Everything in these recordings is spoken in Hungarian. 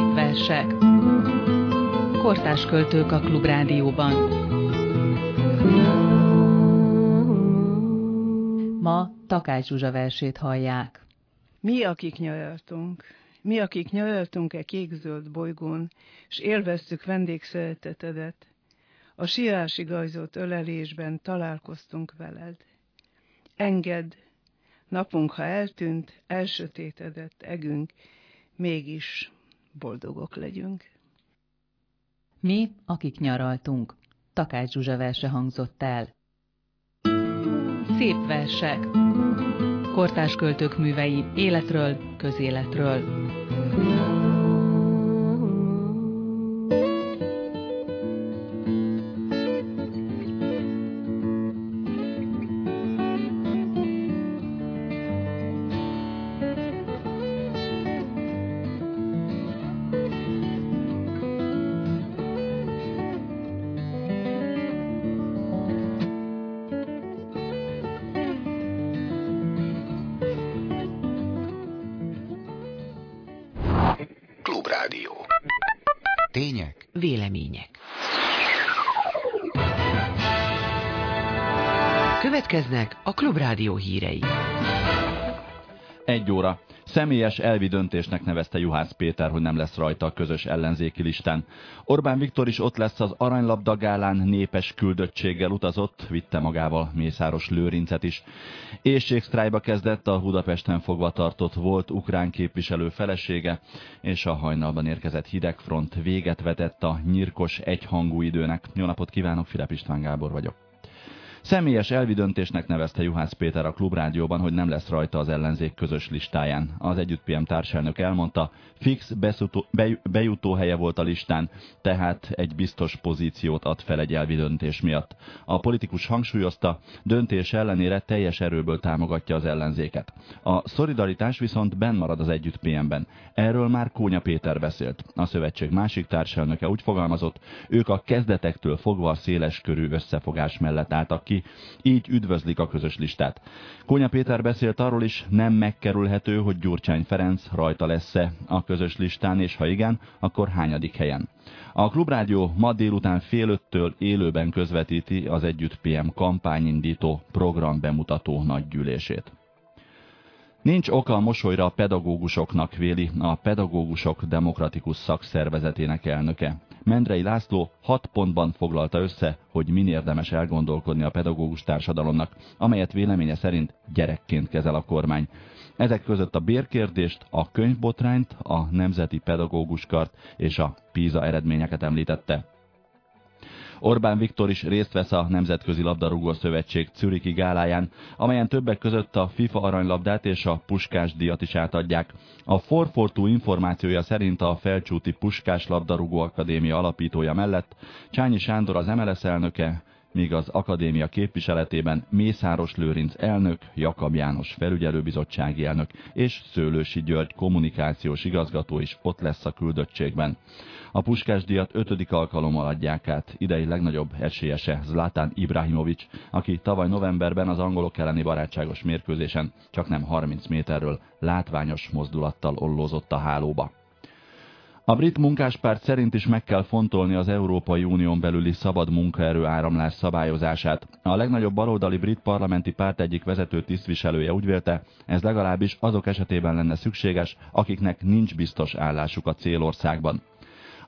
Szép versek. Kortás költők a Klubrádióban. Ma Takács Zsuzsa versét hallják. Mi, akik nyaraltunk, mi, akik nyaraltunk e kék-zöld bolygón, és élveztük vendégszeretetedet, a sírási gajzott ölelésben találkoztunk veled. Engedd, napunk, ha eltűnt, elsötétedett egünk, mégis boldogok legyünk. Mi, akik nyaraltunk. Takács Zsuzsa verse hangzott el. Szép versek. Kortás költők művei életről, közéletről. Következnek a Klubrádió hírei. Egy óra. Személyes elvi döntésnek nevezte Juhász Péter, hogy nem lesz rajta a közös ellenzéki listán. Orbán Viktor is ott lesz az aranylabda gálán, népes küldöttséggel utazott, vitte magával Mészáros Lőrincet is. Éjségsztrájba kezdett a Budapesten fogva tartott volt ukrán képviselő felesége, és a hajnalban érkezett hidegfront véget vetett a nyirkos egyhangú időnek. Jó napot kívánok, Filip István Gábor vagyok. Személyes elvidöntésnek nevezte Juhász Péter a klubrádióban, hogy nem lesz rajta az ellenzék közös listáján. Az Együtt PM társelnök elmondta, fix beszutó, bejutó helye volt a listán, tehát egy biztos pozíciót ad fel egy elvidöntés miatt. A politikus hangsúlyozta, döntés ellenére teljes erőből támogatja az ellenzéket. A szolidaritás viszont benn marad az Együtt PM-ben. Erről már Kónya Péter beszélt. A szövetség másik társelnöke úgy fogalmazott, ők a kezdetektől fogva széles körű összefogás mellett álltak ki, így üdvözlik a közös listát. Kónya Péter beszélt arról is, nem megkerülhető, hogy Gyurcsány Ferenc rajta lesz-e a közös listán, és ha igen, akkor hányadik helyen. A Klubrádió ma délután fél öttől élőben közvetíti az Együtt PM kampányindító program bemutató nagygyűlését. Nincs oka a mosolyra a pedagógusoknak, véli a Pedagógusok Demokratikus Szakszervezetének elnöke. Mendrei László hat pontban foglalta össze, hogy min érdemes elgondolkodni a pedagógus társadalomnak, amelyet véleménye szerint gyerekként kezel a kormány. Ezek között a bérkérdést, a könyvbotrányt, a Nemzeti Pedagóguskart és a PISA eredményeket említette. Orbán Viktor is részt vesz a Nemzetközi Labdarúgó Szövetség Zürichi gáláján, amelyen többek között a FIFA aranylabdát és a Puskás díjat is átadják. A Forfortú információja szerint a Felcsúti Puskás Labdarúgó Akadémia alapítója mellett Csányi Sándor az MLS elnöke, míg az akadémia képviseletében Mészáros Lőrinc elnök, Jakab János felügyelőbizottsági elnök és Szőlősi György kommunikációs igazgató is ott lesz a küldöttségben. A Puskás díjat ötödik alkalommal adják át, idei legnagyobb esélyese Zlatan Ibrahimovic, aki tavaly novemberben az angolok elleni barátságos mérkőzésen csak nem 30 méterről látványos mozdulattal ollózott a hálóba. A brit munkáspárt szerint is meg kell fontolni az Európai Unión belüli szabad munkaerő áramlás szabályozását. A legnagyobb baloldali brit parlamenti párt egyik vezető tisztviselője úgy vélte, ez legalábbis azok esetében lenne szükséges, akiknek nincs biztos állásuk a célországban.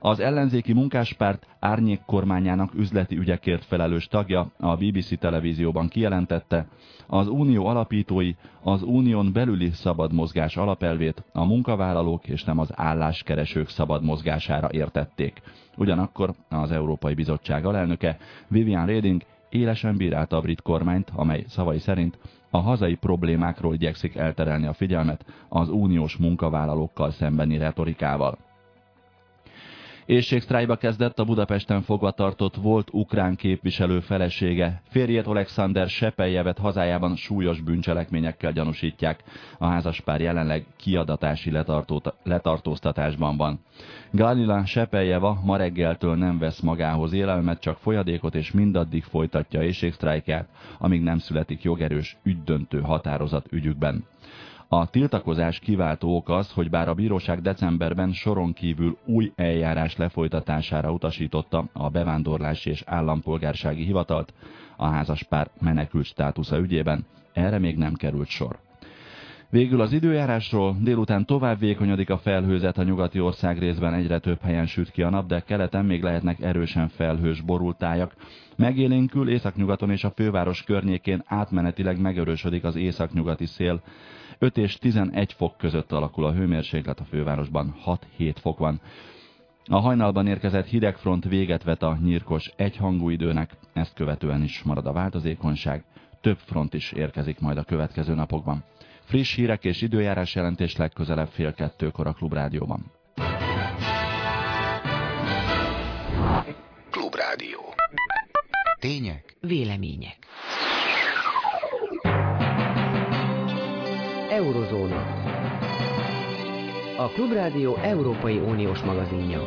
Az ellenzéki munkáspárt árnyék kormányának üzleti ügyekért felelős tagja a BBC televízióban kijelentette, az unió alapítói az unión belüli szabad mozgás alapelvét a munkavállalók és nem az álláskeresők szabad mozgására értették. Ugyanakkor az Európai Bizottság alelnöke Vivian Reding élesen bírálta a brit kormányt, amely szavai szerint a hazai problémákról igyekszik elterelni a figyelmet az uniós munkavállalókkal szembeni retorikával. Éjségsztrájba kezdett a Budapesten fogva tartott volt ukrán képviselő felesége. Férjét Alexander Sepeljevet hazájában súlyos bűncselekményekkel gyanúsítják. A házaspár jelenleg kiadatási letartóztatásban van. Galila Sepeljeva ma reggeltől nem vesz magához élelmet, csak folyadékot és mindaddig folytatja éjségsztrájkját, amíg nem születik jogerős ügydöntő határozat ügyükben. A tiltakozás kiváltó ok az, hogy bár a bíróság decemberben soron kívül új eljárás lefolytatására utasította a bevándorlási és állampolgársági hivatalt, a házaspár menekült státusza ügyében, erre még nem került sor. Végül az időjárásról délután tovább vékonyodik a felhőzet a nyugati ország részben egyre több helyen süt ki a nap, de keleten még lehetnek erősen felhős borultájak. Megélénkül északnyugaton és a főváros környékén átmenetileg megerősödik az északnyugati szél. 5 és 11 fok között alakul a hőmérséklet, a fővárosban 6-7 fok van. A hajnalban érkezett hidegfront véget vet a nyírkos egyhangú időnek, ezt követően is marad a változékonyság, több front is érkezik majd a következő napokban. Friss hírek és időjárás jelentés legközelebb fél kettőkor a Klubrádióban. Klubrádió. Tények, vélemények. Eurozóna. A Klubrádió Európai Uniós magazinja.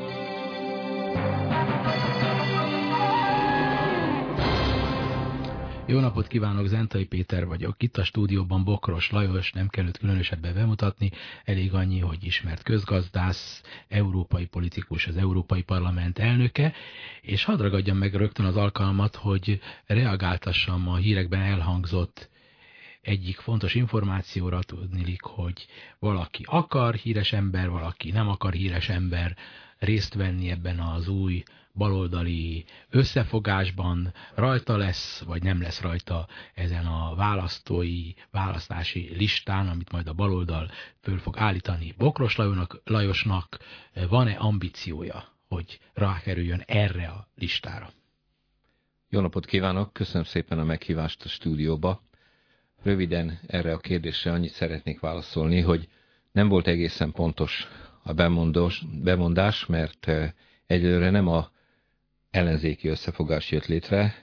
Jó napot kívánok, Zentai Péter vagyok. Itt a stúdióban Bokros Lajos, nem kell őt különösebben bemutatni, elég annyi, hogy ismert közgazdász, európai politikus, az Európai Parlament elnöke, és hadd ragadjam meg rögtön az alkalmat, hogy reagáltassam a hírekben elhangzott egyik fontos információra tudnilik, hogy valaki akar híres ember, valaki nem akar híres ember részt venni ebben az új baloldali összefogásban rajta lesz, vagy nem lesz rajta ezen a választói, választási listán, amit majd a baloldal föl fog állítani. Bokros Lajosnak, Lajosnak van-e ambíciója, hogy rákerüljön erre a listára? Jó napot kívánok, köszönöm szépen a meghívást a stúdióba. Röviden erre a kérdésre annyit szeretnék válaszolni, hogy nem volt egészen pontos a bemondós, bemondás, mert eh, egyelőre nem a ellenzéki összefogás jött létre,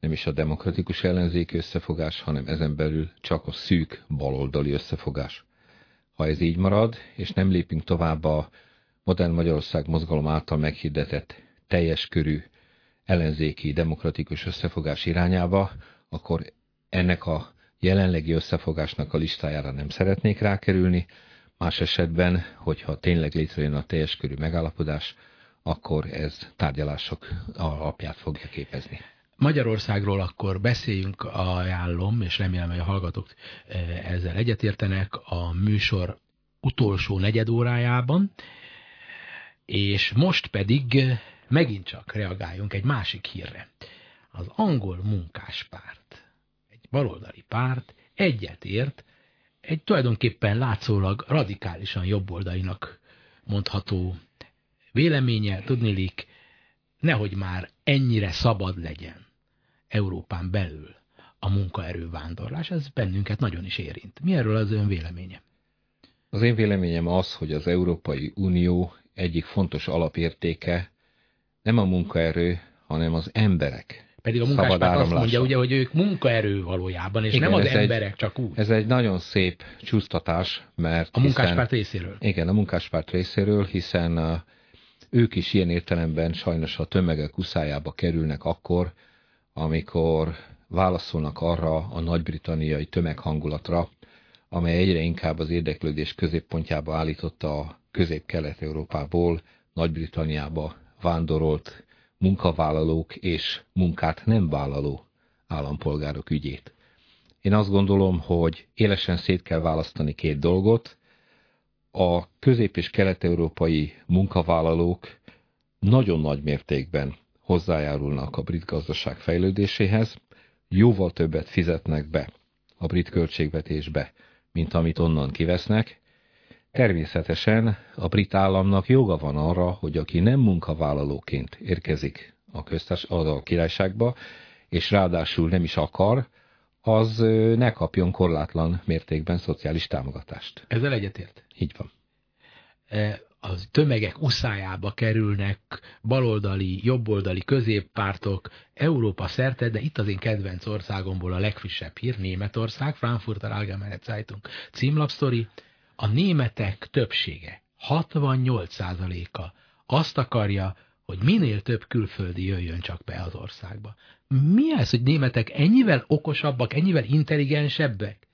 nem is a demokratikus ellenzéki összefogás, hanem ezen belül csak a szűk baloldali összefogás. Ha ez így marad, és nem lépünk tovább a modern Magyarország mozgalom által meghirdetett teljes körű ellenzéki demokratikus összefogás irányába, akkor ennek a jelenlegi összefogásnak a listájára nem szeretnék rákerülni, más esetben, hogyha tényleg létrejön a teljes körű megállapodás, akkor ez tárgyalások alapját fogja képezni. Magyarországról akkor beszéljünk, ajánlom, és remélem, hogy a hallgatók eh, ezzel egyetértenek a műsor utolsó negyed órájában, és most pedig eh, megint csak reagáljunk egy másik hírre. Az angol munkáspárt, baloldali párt egyetért egy tulajdonképpen látszólag radikálisan jobboldalinak mondható véleménye, tudnilik, nehogy már ennyire szabad legyen Európán belül a munkaerővándorlás, ez bennünket nagyon is érint. Mi erről az ön véleménye? Az én véleményem az, hogy az Európai Unió egyik fontos alapértéke nem a munkaerő, hanem az emberek. Pedig a munkáspárt azt mondja, ugye, hogy ők munkaerő valójában, és igen, nem az emberek, egy, csak úgy. Ez egy nagyon szép csúsztatás, mert... A munkáspárt részéről. Igen, a munkáspárt részéről, hiszen ők is ilyen értelemben sajnos a tömegek uszájába kerülnek akkor, amikor válaszolnak arra a nagy-britanniai tömeghangulatra, amely egyre inkább az érdeklődés középpontjába állította a közép-kelet-európából Nagy-Britanniába vándorolt munkavállalók és munkát nem vállaló állampolgárok ügyét. Én azt gondolom, hogy élesen szét kell választani két dolgot, a közép- és kelet-európai munkavállalók nagyon nagy mértékben hozzájárulnak a brit gazdaság fejlődéséhez, jóval többet fizetnek be a brit költségvetésbe, mint amit onnan kivesznek. Természetesen a brit államnak joga van arra, hogy aki nem munkavállalóként érkezik a, köztárs, a királyságba, és ráadásul nem is akar, az ne kapjon korlátlan mértékben szociális támogatást. Ezzel egyetért? Így van. E, a tömegek uszájába kerülnek baloldali, jobboldali középpártok Európa szerte, de itt az én kedvenc országomból a legfrissebb hír, Németország, Frankfurter Allgemeine Zeitung címlapsztori. A németek többsége, 68%-a azt akarja, hogy minél több külföldi jöjjön csak be az országba. Mi ez, hogy németek ennyivel okosabbak, ennyivel intelligensebbek?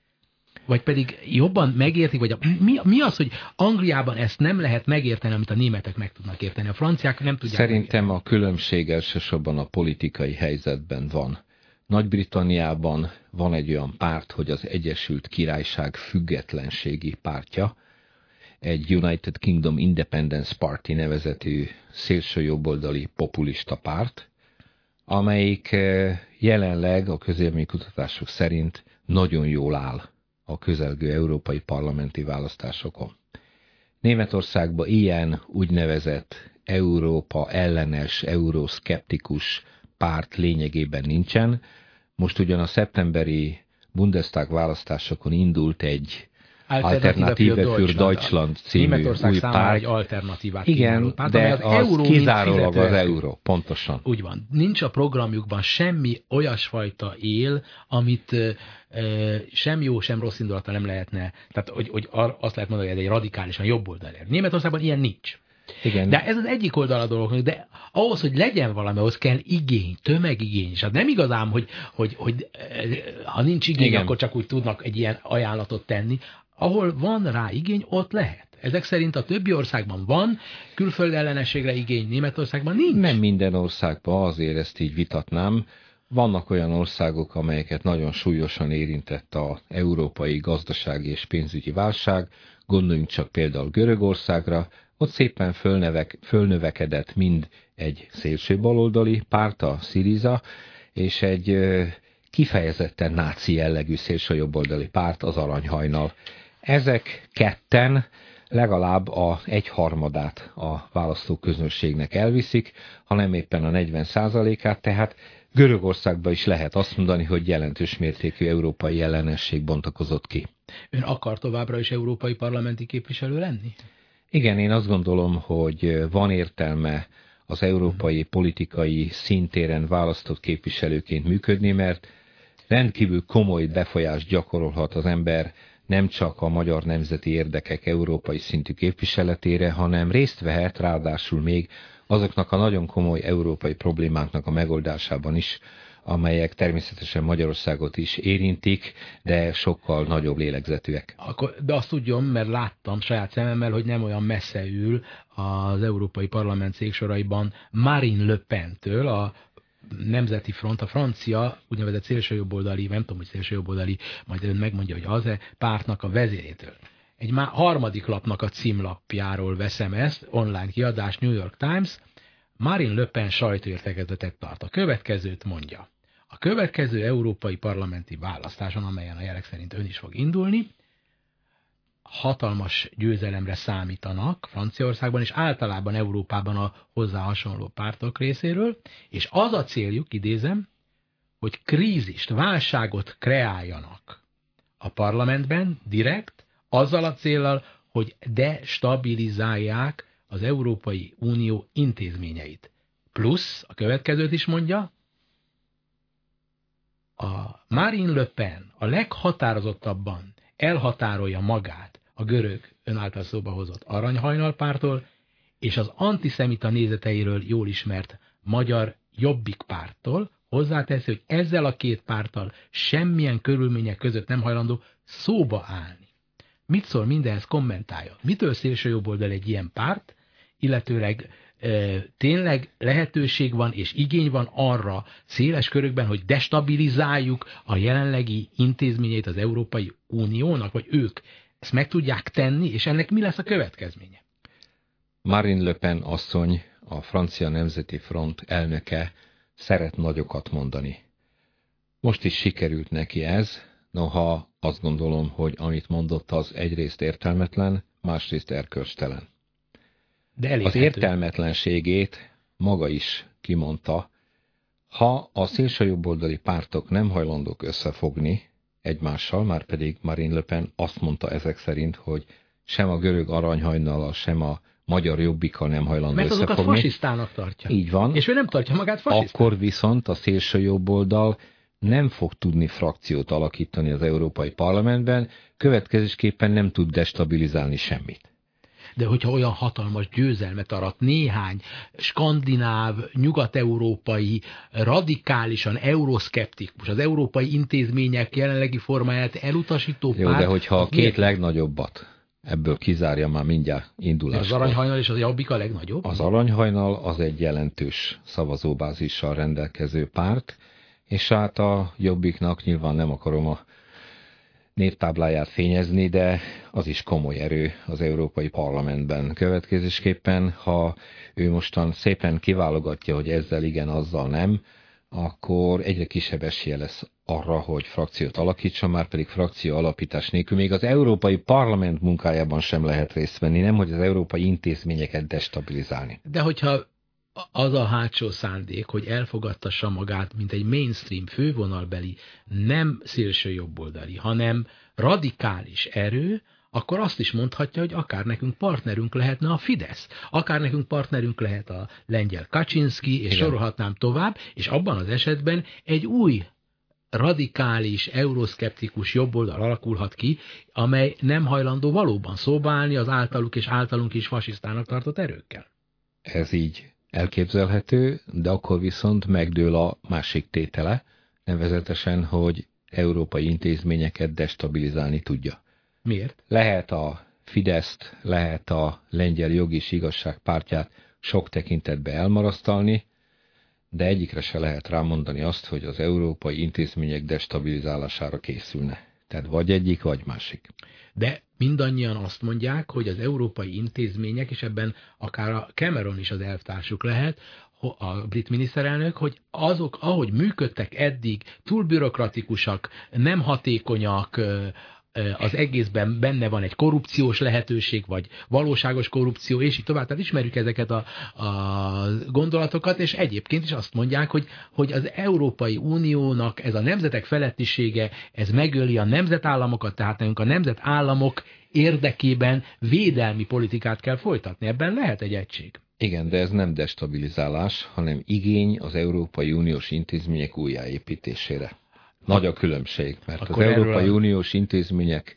vagy pedig jobban megértik, vagy a, mi, mi az, hogy Angliában ezt nem lehet megérteni, amit a németek meg tudnak érteni, a franciák nem tudják Szerintem megérteni. a különbség elsősorban a politikai helyzetben van. Nagy-Britanniában van egy olyan párt, hogy az Egyesült Királyság függetlenségi pártja, egy United Kingdom Independence Party nevezetű szélsőjobboldali populista párt, amelyik eh, jelenleg a kutatások szerint nagyon jól áll a közelgő európai parlamenti választásokon. Németországban ilyen úgynevezett Európa ellenes, euroszkeptikus párt lényegében nincsen. Most ugyan a szeptemberi Bundestag választásokon indult egy Alternative für Deutschland, Deutschland című új párt. egy alternatívát Igen, párt, de az, az euró kizárólag az euró, pontosan. Úgy van. Nincs a programjukban semmi olyasfajta él, amit sem jó, sem rossz indulata nem lehetne, tehát hogy, hogy azt lehet mondani, hogy ez egy radikálisan jobb oldal. Németországban ilyen nincs. Igen. De ez az egyik oldal a dolognak, de ahhoz, hogy legyen valami, ahhoz kell igény, tömegigény. És hát nem igazám, hogy, hogy, hogy ha nincs igény, Igen. akkor csak úgy tudnak egy ilyen ajánlatot tenni, ahol van rá igény, ott lehet. Ezek szerint a többi országban van, külföld ellenességre igény, Németországban nincs. Nem minden országban, azért ezt így vitatnám. Vannak olyan országok, amelyeket nagyon súlyosan érintett a európai gazdasági és pénzügyi válság, gondoljunk csak például Görögországra, ott szépen fölnevek, fölnövekedett mind egy szélső baloldali párt, a Syriza, és egy kifejezetten náci jellegű szélsőjobboldali párt, az Aranyhajnal. Ezek ketten legalább a egyharmadát a választóközönségnek elviszik, hanem éppen a 40 százalékát, tehát Görögországban is lehet azt mondani, hogy jelentős mértékű európai ellenesség bontakozott ki. Ön akar továbbra is európai parlamenti képviselő lenni? Igen, én azt gondolom, hogy van értelme az európai politikai szintéren választott képviselőként működni, mert rendkívül komoly befolyást gyakorolhat az ember nem csak a magyar nemzeti érdekek európai szintű képviseletére, hanem részt vehet ráadásul még azoknak a nagyon komoly európai problémáknak a megoldásában is, amelyek természetesen Magyarországot is érintik, de sokkal nagyobb lélegzetűek. Akkor, de azt tudjam, mert láttam saját szememmel, hogy nem olyan messze ül az Európai Parlament széksoraiban Marine Le Pen-től, a Nemzeti Front, a francia úgynevezett szélsőjobboldali, nem tudom, hogy szélsőjobboldali, majd ön megmondja, hogy az-e pártnak a vezérétől. Egy már harmadik lapnak a címlapjáról veszem ezt, online kiadás New York Times, Marine Le Pen sajtóértekezetet tart. A következőt mondja. A következő európai parlamenti választáson, amelyen a jelek szerint ön is fog indulni, hatalmas győzelemre számítanak Franciaországban és általában Európában a hozzá hasonló pártok részéről, és az a céljuk, idézem, hogy krízist, válságot kreáljanak a parlamentben direkt, azzal a célral, hogy destabilizálják az Európai Unió intézményeit. Plusz, a következőt is mondja, a Marine Le Pen a leghatározottabban elhatárolja magát a görög önáltal szóba hozott aranyhajnalpártól, és az antiszemita nézeteiről jól ismert magyar jobbik pártól, hozzáteszi, hogy ezzel a két párttal semmilyen körülmények között nem hajlandó szóba állni. Mit szól mindenhez kommentálja? Mitől szélső jobboldal egy ilyen párt, illetőleg tényleg lehetőség van és igény van arra széles körökben, hogy destabilizáljuk a jelenlegi intézményeit az Európai Uniónak, vagy ők ezt meg tudják tenni, és ennek mi lesz a következménye? Marine Le Pen asszony, a francia nemzeti front elnöke szeret nagyokat mondani. Most is sikerült neki ez, noha azt gondolom, hogy amit mondott, az egyrészt értelmetlen, másrészt erkölcstelen. De elérhető. Az értelmetlenségét maga is kimondta, ha a szélsőjobboldali pártok nem hajlandók összefogni egymással, már pedig Marine Le Pen azt mondta ezek szerint, hogy sem a görög aranyhajnala, sem a magyar jobbika nem hajlandó Mert összefogni. azokat fasisztának tartja. Így van. És ő nem tartja magát fasisztának. Akkor viszont a szélső jobboldal nem fog tudni frakciót alakítani az Európai Parlamentben, következésképpen nem tud destabilizálni semmit. De hogyha olyan hatalmas győzelmet arat néhány skandináv, nyugat-európai, radikálisan euroszkeptikus, az európai intézmények jelenlegi formáját elutasító Jó, párt, de hogyha a két legnagyobbat ebből kizárja már mindjárt indulás. Az aranyhajnal és az jobbik a legnagyobb? Az aranyhajnal az egy jelentős szavazóbázissal rendelkező párt, és hát a jobbiknak nyilván nem akarom a névtábláját fényezni, de az is komoly erő az Európai Parlamentben. Következésképpen, ha ő mostan szépen kiválogatja, hogy ezzel igen, azzal nem, akkor egyre kisebb esélye lesz arra, hogy frakciót alakítson, már pedig frakció alapítás nélkül még az Európai Parlament munkájában sem lehet részt venni, nem hogy az európai intézményeket destabilizálni. De hogyha az a hátsó szándék, hogy elfogadtassa magát, mint egy mainstream fővonalbeli, nem szélső jobboldali, hanem radikális erő, akkor azt is mondhatja, hogy akár nekünk partnerünk lehetne a Fidesz, akár nekünk partnerünk lehet a lengyel Kaczynski, és Igen. sorolhatnám tovább, és abban az esetben egy új radikális, euroszkeptikus jobboldal alakulhat ki, amely nem hajlandó valóban szóba állni az általuk és általunk is fasisztának tartott erőkkel. Ez így elképzelhető, de akkor viszont megdől a másik tétele, nevezetesen, hogy európai intézményeket destabilizálni tudja. Miért? Lehet a Fideszt, lehet a lengyel jogi és igazság pártját sok tekintetbe elmarasztalni, de egyikre se lehet rámondani azt, hogy az európai intézmények destabilizálására készülne. Tehát vagy egyik, vagy másik. De mindannyian azt mondják, hogy az európai intézmények, és ebben akár a Cameron is az elvtársuk lehet, a brit miniszterelnök, hogy azok, ahogy működtek eddig, túl bürokratikusak, nem hatékonyak, az egészben benne van egy korrupciós lehetőség, vagy valóságos korrupció, és így tovább. Tehát ismerjük ezeket a, a gondolatokat, és egyébként is azt mondják, hogy, hogy az Európai Uniónak ez a nemzetek felettisége, ez megöli a nemzetállamokat, tehát nekünk a nemzetállamok érdekében védelmi politikát kell folytatni. Ebben lehet egy egység. Igen, de ez nem destabilizálás, hanem igény az Európai Uniós intézmények újjáépítésére. Nagy a különbség, mert Akkor az Európai a... Uniós intézmények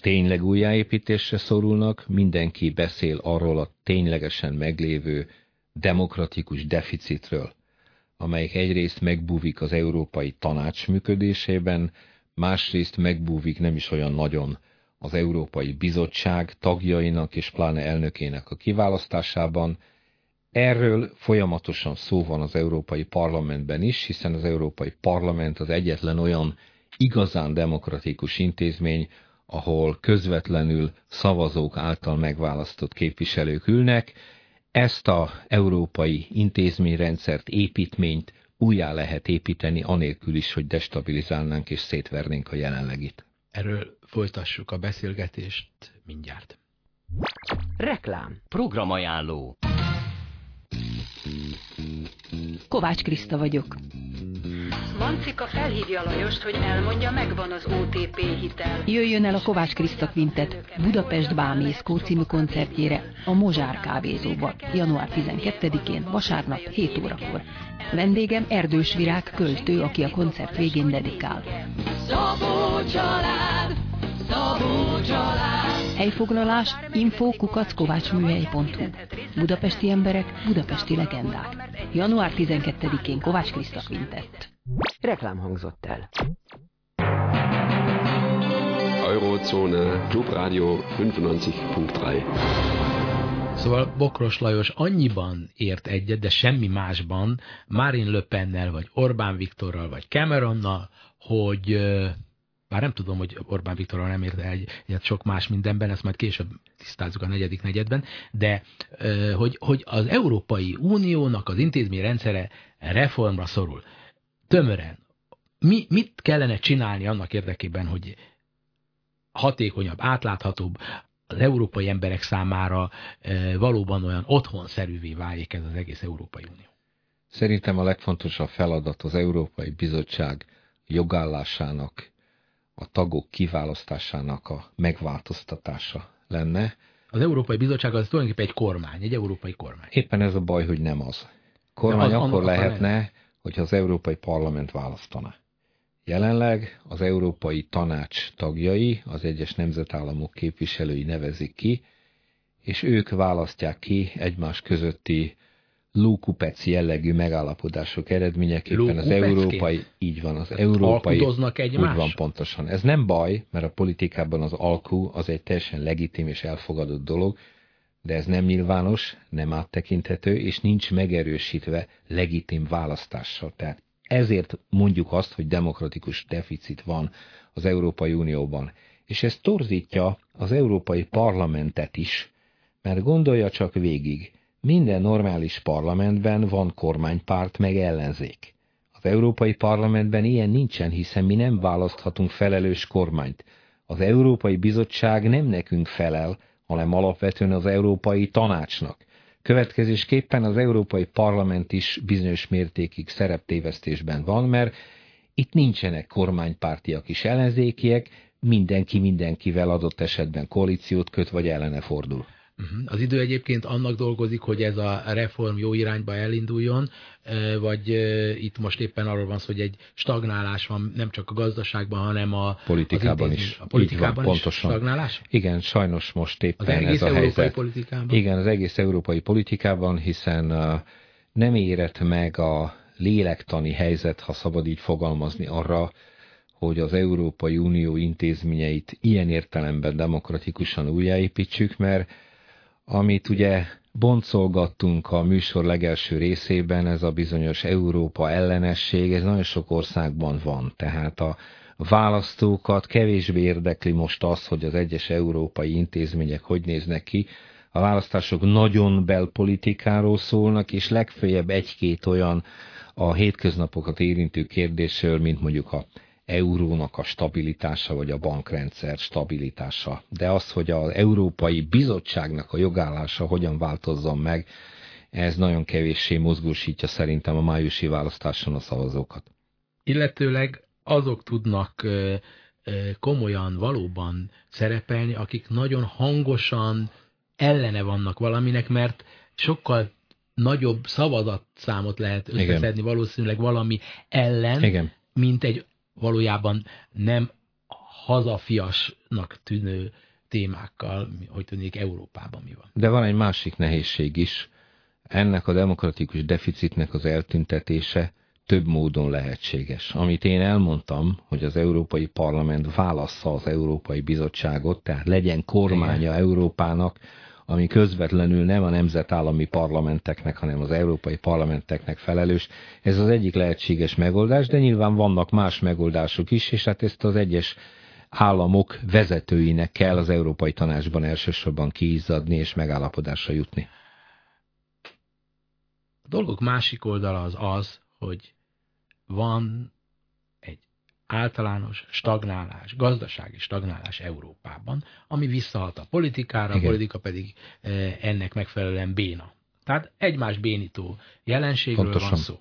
tényleg újjáépítésre szorulnak, mindenki beszél arról a ténylegesen meglévő demokratikus deficitről, amelyik egyrészt megbúvik az Európai Tanács működésében, másrészt megbúvik nem is olyan nagyon az Európai Bizottság tagjainak és pláne elnökének a kiválasztásában, Erről folyamatosan szó van az Európai Parlamentben is, hiszen az Európai Parlament az egyetlen olyan igazán demokratikus intézmény, ahol közvetlenül szavazók által megválasztott képviselők ülnek. Ezt a európai intézményrendszert, építményt újjá lehet építeni, anélkül is, hogy destabilizálnánk és szétvernénk a jelenlegit. Erről folytassuk a beszélgetést mindjárt. Reklám. Programajánló. Kovács Kriszta vagyok. Mancika felhívja Lajost, hogy elmondja, megvan az OTP hitel. Jöjjön el a Kovács Kriszta Quintet Budapest Bámészkó című koncertjére a Mozsár kávézóba január 12-én vasárnap 7 órakor. Vendégem Erdős Virág költő, aki a koncert végén dedikál. Szabó család, Szabó család. Helyfoglalás info kukackovácsműhely.hu Budapesti emberek, budapesti legendák. Január 12-én Kovács Kriszta Quintet. Reklám hangzott el. Eurozone Clubradio 95.3 Szóval Bokros Lajos annyiban ért egyet, de semmi másban Marine Le Pennel, vagy Orbán Viktorral, vagy Cameronnal, hogy bár nem tudom, hogy Orbán Viktorral nem ért egy, egyet sok más mindenben, ezt majd később tisztázzuk a negyedik negyedben, de hogy, hogy az Európai Uniónak az intézményrendszere reformra szorul. Tömören. Mi, mit kellene csinálni annak érdekében, hogy hatékonyabb, átláthatóbb, az európai emberek számára valóban olyan otthonszerűvé váljék ez az egész Európai Unió? Szerintem a legfontosabb feladat az Európai Bizottság jogállásának a tagok kiválasztásának a megváltoztatása lenne. Az Európai Bizottság az tulajdonképpen egy kormány, egy európai kormány. Éppen ez a baj, hogy nem az. Kormány az, akkor lehetne, lehet. hogyha az Európai Parlament választana. Jelenleg az Európai Tanács tagjai, az egyes nemzetállamok képviselői nevezik ki, és ők választják ki egymás közötti lókupec jellegű megállapodások eredményeképpen az európai, így van, az európai, úgy van pontosan. Ez nem baj, mert a politikában az alkú az egy teljesen legitim és elfogadott dolog, de ez nem nyilvános, nem áttekinthető, és nincs megerősítve legitim választással. Tehát ezért mondjuk azt, hogy demokratikus deficit van az Európai Unióban. És ez torzítja az Európai Parlamentet is, mert gondolja csak végig, minden normális parlamentben van kormánypárt meg ellenzék. Az Európai Parlamentben ilyen nincsen, hiszen mi nem választhatunk felelős kormányt. Az Európai Bizottság nem nekünk felel, hanem alapvetően az Európai Tanácsnak. Következésképpen az Európai Parlament is bizonyos mértékig szereptévesztésben van, mert itt nincsenek kormánypártiak is ellenzékiek, mindenki mindenkivel adott esetben koalíciót köt, vagy ellene fordul. Mhm. Az idő egyébként annak dolgozik, hogy ez a reform jó irányba elinduljon, vagy itt most éppen arról van szó, hogy egy stagnálás van nem csak a gazdaságban, hanem a politikában is. A politikában van, is pontosan. stagnálás? Igen, sajnos most éppen az egész ez a európai helyzet. politikában? Igen, az egész európai politikában, hiszen nem érett meg a lélektani helyzet, ha szabad így fogalmazni arra, hogy az Európai Unió intézményeit ilyen értelemben demokratikusan újjáépítsük, mert amit ugye boncolgattunk a műsor legelső részében, ez a bizonyos Európa ellenesség, ez nagyon sok országban van. Tehát a választókat kevésbé érdekli most az, hogy az egyes európai intézmények hogy néznek ki. A választások nagyon belpolitikáról szólnak, és legfeljebb egy-két olyan a hétköznapokat érintő kérdésről, mint mondjuk a eurónak a stabilitása, vagy a bankrendszer stabilitása. De az, hogy az Európai Bizottságnak a jogállása hogyan változzon meg, ez nagyon kevéssé mozgósítja szerintem a májusi választáson a szavazókat. Illetőleg azok tudnak komolyan valóban szerepelni, akik nagyon hangosan ellene vannak valaminek, mert sokkal nagyobb szavazatszámot lehet összeszedni Igen. valószínűleg valami ellen, Igen. mint egy valójában nem hazafiasnak tűnő témákkal, hogy tűnik Európában mi van. De van egy másik nehézség is. Ennek a demokratikus deficitnek az eltüntetése több módon lehetséges. Amit én elmondtam, hogy az Európai Parlament válassza az Európai Bizottságot, tehát legyen kormánya Igen. Európának, ami közvetlenül nem a nemzetállami parlamenteknek, hanem az európai parlamenteknek felelős. Ez az egyik lehetséges megoldás, de nyilván vannak más megoldások is, és hát ezt az egyes államok vezetőinek kell az Európai Tanácsban elsősorban kiizzadni és megállapodásra jutni. A dolgok másik oldala az az, hogy van általános stagnálás, gazdasági stagnálás Európában, ami visszahalt a politikára, Igen. a politika pedig e, ennek megfelelően béna. Tehát egymás bénító jelenségről Pontosan. van szó.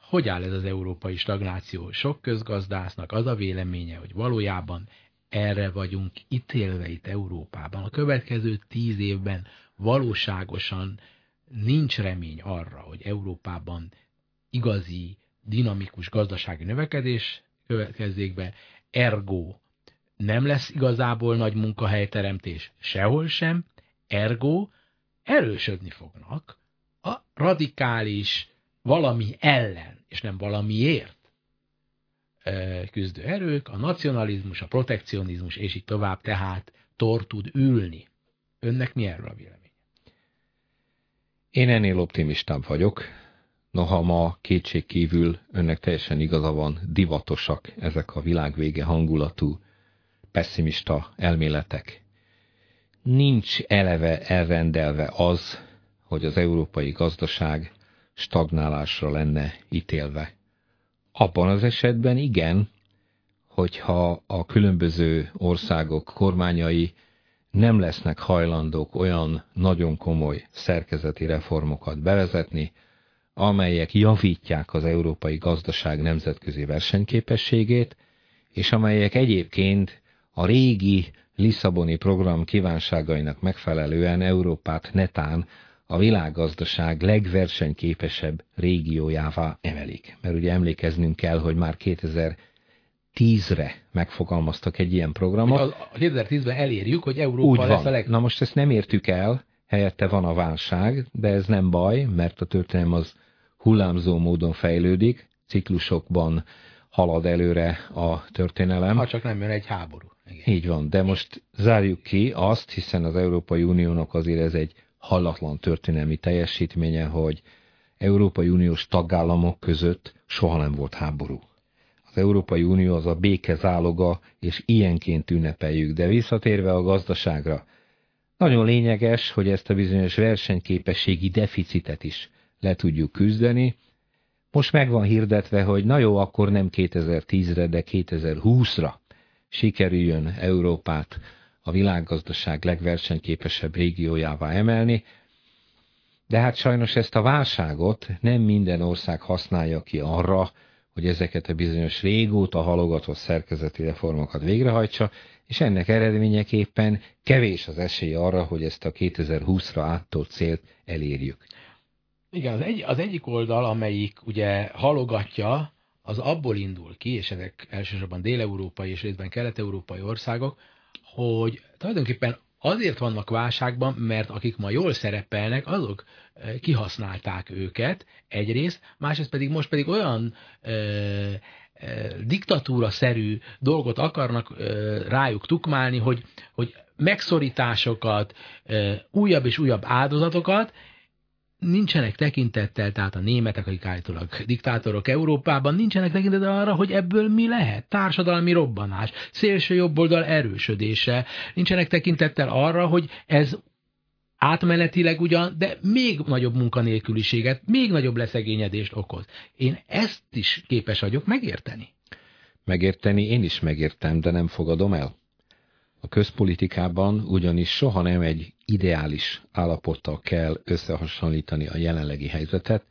Hogy áll ez az európai stagnáció? Sok közgazdásznak az a véleménye, hogy valójában erre vagyunk ítélve itt Európában. A következő tíz évben valóságosan nincs remény arra, hogy Európában igazi dinamikus gazdasági növekedés következzék be, ergo nem lesz igazából nagy munkahelyteremtés sehol sem, ergo erősödni fognak a radikális valami ellen, és nem valamiért küzdő erők, a nacionalizmus, a protekcionizmus, és így tovább, tehát tor tud ülni. Önnek mi erről a vélemény? Én ennél optimistább vagyok. Noha ma kétség kívül önnek teljesen igaza van, divatosak ezek a világvége hangulatú, pessimista elméletek. Nincs eleve elrendelve az, hogy az európai gazdaság stagnálásra lenne ítélve. Abban az esetben igen, hogyha a különböző országok kormányai nem lesznek hajlandók olyan nagyon komoly szerkezeti reformokat bevezetni, amelyek javítják az európai gazdaság nemzetközi versenyképességét, és amelyek egyébként a régi Lisszaboni program kívánságainak megfelelően Európát netán a világgazdaság legversenyképesebb régiójává emelik. Mert ugye emlékeznünk kell, hogy már 2010-re megfogalmaztak egy ilyen programot. 2010-ben elérjük, hogy Európa Úgy lesz van. a leg... Na most ezt nem értük el, helyette van a válság, de ez nem baj, mert a történelem az hullámzó módon fejlődik, ciklusokban halad előre a történelem. Ha csak nem jön egy háború. Igen. Így van, de most zárjuk ki azt, hiszen az Európai Uniónak azért ez egy hallatlan történelmi teljesítménye, hogy Európai Uniós tagállamok között soha nem volt háború. Az Európai Unió az a béke záloga, és ilyenként ünnepeljük, de visszatérve a gazdaságra, nagyon lényeges, hogy ezt a bizonyos versenyképességi deficitet is le tudjuk küzdeni. Most meg van hirdetve, hogy na jó, akkor nem 2010-re, de 2020-ra sikerüljön Európát a világgazdaság legversenyképesebb régiójává emelni, de hát sajnos ezt a válságot nem minden ország használja ki arra, hogy ezeket a bizonyos régóta halogatott szerkezeti reformokat végrehajtsa, és ennek eredményeképpen kevés az esély arra, hogy ezt a 2020-ra áttolt célt elérjük. Igen, az, egy, az egyik oldal, amelyik ugye halogatja, az abból indul ki, és ezek elsősorban dél-európai és részben kelet-európai országok, hogy tulajdonképpen azért vannak válságban, mert akik ma jól szerepelnek, azok kihasználták őket egyrészt, másrészt pedig most pedig olyan ö, ö, diktatúra-szerű dolgot akarnak ö, rájuk tukmálni, hogy, hogy megszorításokat, újabb és újabb áldozatokat, nincsenek tekintettel, tehát a németek, akik állítólag diktátorok Európában, nincsenek tekintettel arra, hogy ebből mi lehet. Társadalmi robbanás, szélső jobboldal erősödése, nincsenek tekintettel arra, hogy ez átmenetileg ugyan, de még nagyobb munkanélküliséget, még nagyobb leszegényedést okoz. Én ezt is képes vagyok megérteni. Megérteni én is megértem, de nem fogadom el. A közpolitikában ugyanis soha nem egy ideális állapottal kell összehasonlítani a jelenlegi helyzetet,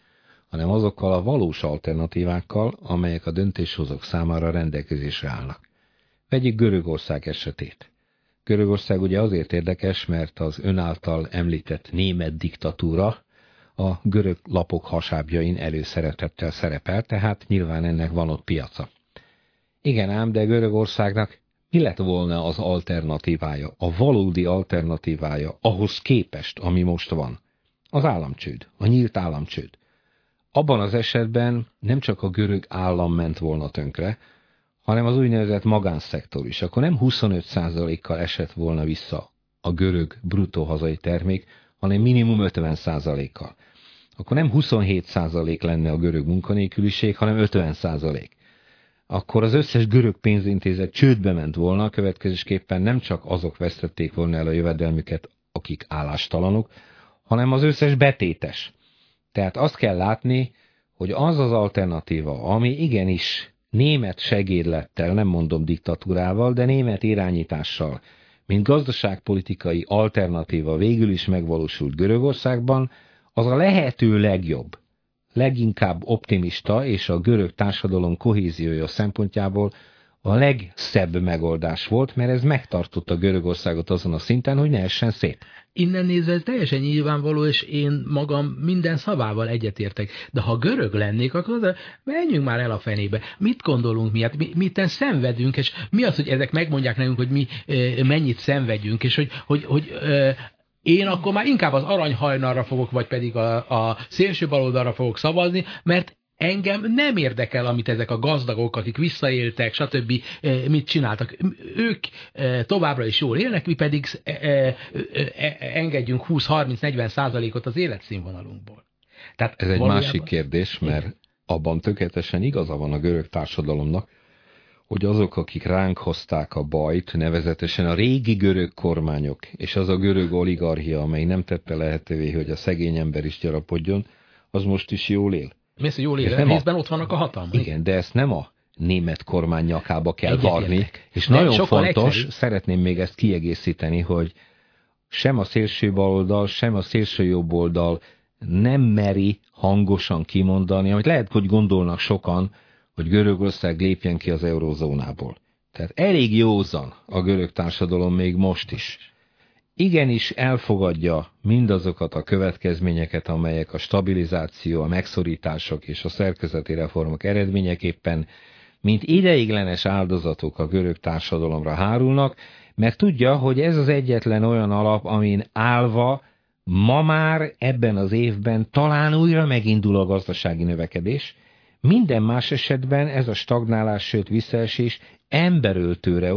hanem azokkal a valós alternatívákkal, amelyek a döntéshozók számára rendelkezésre állnak. Vegyük Görögország esetét. Görögország ugye azért érdekes, mert az ön által említett német diktatúra a görög lapok hasábjain előszeretettel szerepel, tehát nyilván ennek van ott piaca. Igen ám, de Görögországnak mi lett volna az alternatívája, a valódi alternatívája ahhoz képest, ami most van? Az államcsőd, a nyílt államcsőd. Abban az esetben nem csak a görög állam ment volna tönkre, hanem az úgynevezett magánszektor is. Akkor nem 25%-kal esett volna vissza a görög bruttó hazai termék, hanem minimum 50%-kal. Akkor nem 27% lenne a görög munkanélküliség, hanem 50% akkor az összes görög pénzintézet csődbe ment volna, következésképpen nem csak azok vesztették volna el a jövedelmüket, akik állástalanok, hanem az összes betétes. Tehát azt kell látni, hogy az az alternatíva, ami igenis német segédlettel, nem mondom diktatúrával, de német irányítással, mint gazdaságpolitikai alternatíva végül is megvalósult Görögországban, az a lehető legjobb leginkább optimista és a görög társadalom kohéziója szempontjából a legszebb megoldás volt, mert ez megtartotta Görögországot azon a szinten, hogy ne essen szét. Innen nézve ez teljesen nyilvánvaló, és én magam minden szavával egyetértek. De ha görög lennék, akkor menjünk már el a fenébe. Mit gondolunk mi? Hát mi miten szenvedünk, és mi az, hogy ezek megmondják nekünk, hogy mi mennyit szenvedünk, és hogy, hogy, hogy én akkor már inkább az aranyhajnalra fogok, vagy pedig a, a szélső baloldalra fogok szavazni, mert engem nem érdekel, amit ezek a gazdagok, akik visszaéltek, stb. Eh, mit csináltak. Ők eh, továbbra is jól élnek, mi pedig eh, engedjünk 20-30-40 százalékot az életszínvonalunkból. Tehát Ez egy valójában... másik kérdés, mert abban tökéletesen igaza van a görög társadalomnak, hogy azok, akik ránk hozták a bajt, nevezetesen a régi görög kormányok, és az a görög oligarchia, amely nem tette lehetővé, hogy a szegény ember is gyarapodjon, az most is jól él. Mész, hogy jól él, nem részben a... ott vannak a hatalmak. Igen, de ezt nem a német kormány nyakába kell Egyet varni. Értek. És nem, nagyon fontos, egyszerű. szeretném még ezt kiegészíteni, hogy sem a szélső baloldal, sem a szélső jobb oldal nem meri hangosan kimondani, amit lehet, hogy gondolnak sokan, hogy Görögország lépjen ki az eurózónából. Tehát elég józan a görög társadalom még most is. Igenis elfogadja mindazokat a következményeket, amelyek a stabilizáció, a megszorítások és a szerkezeti reformok eredményeképpen mint ideiglenes áldozatok a görög társadalomra hárulnak, mert tudja, hogy ez az egyetlen olyan alap, amin állva ma már ebben az évben talán újra megindul a gazdasági növekedés, minden más esetben ez a stagnálás, sőt visszaesés emberöltőre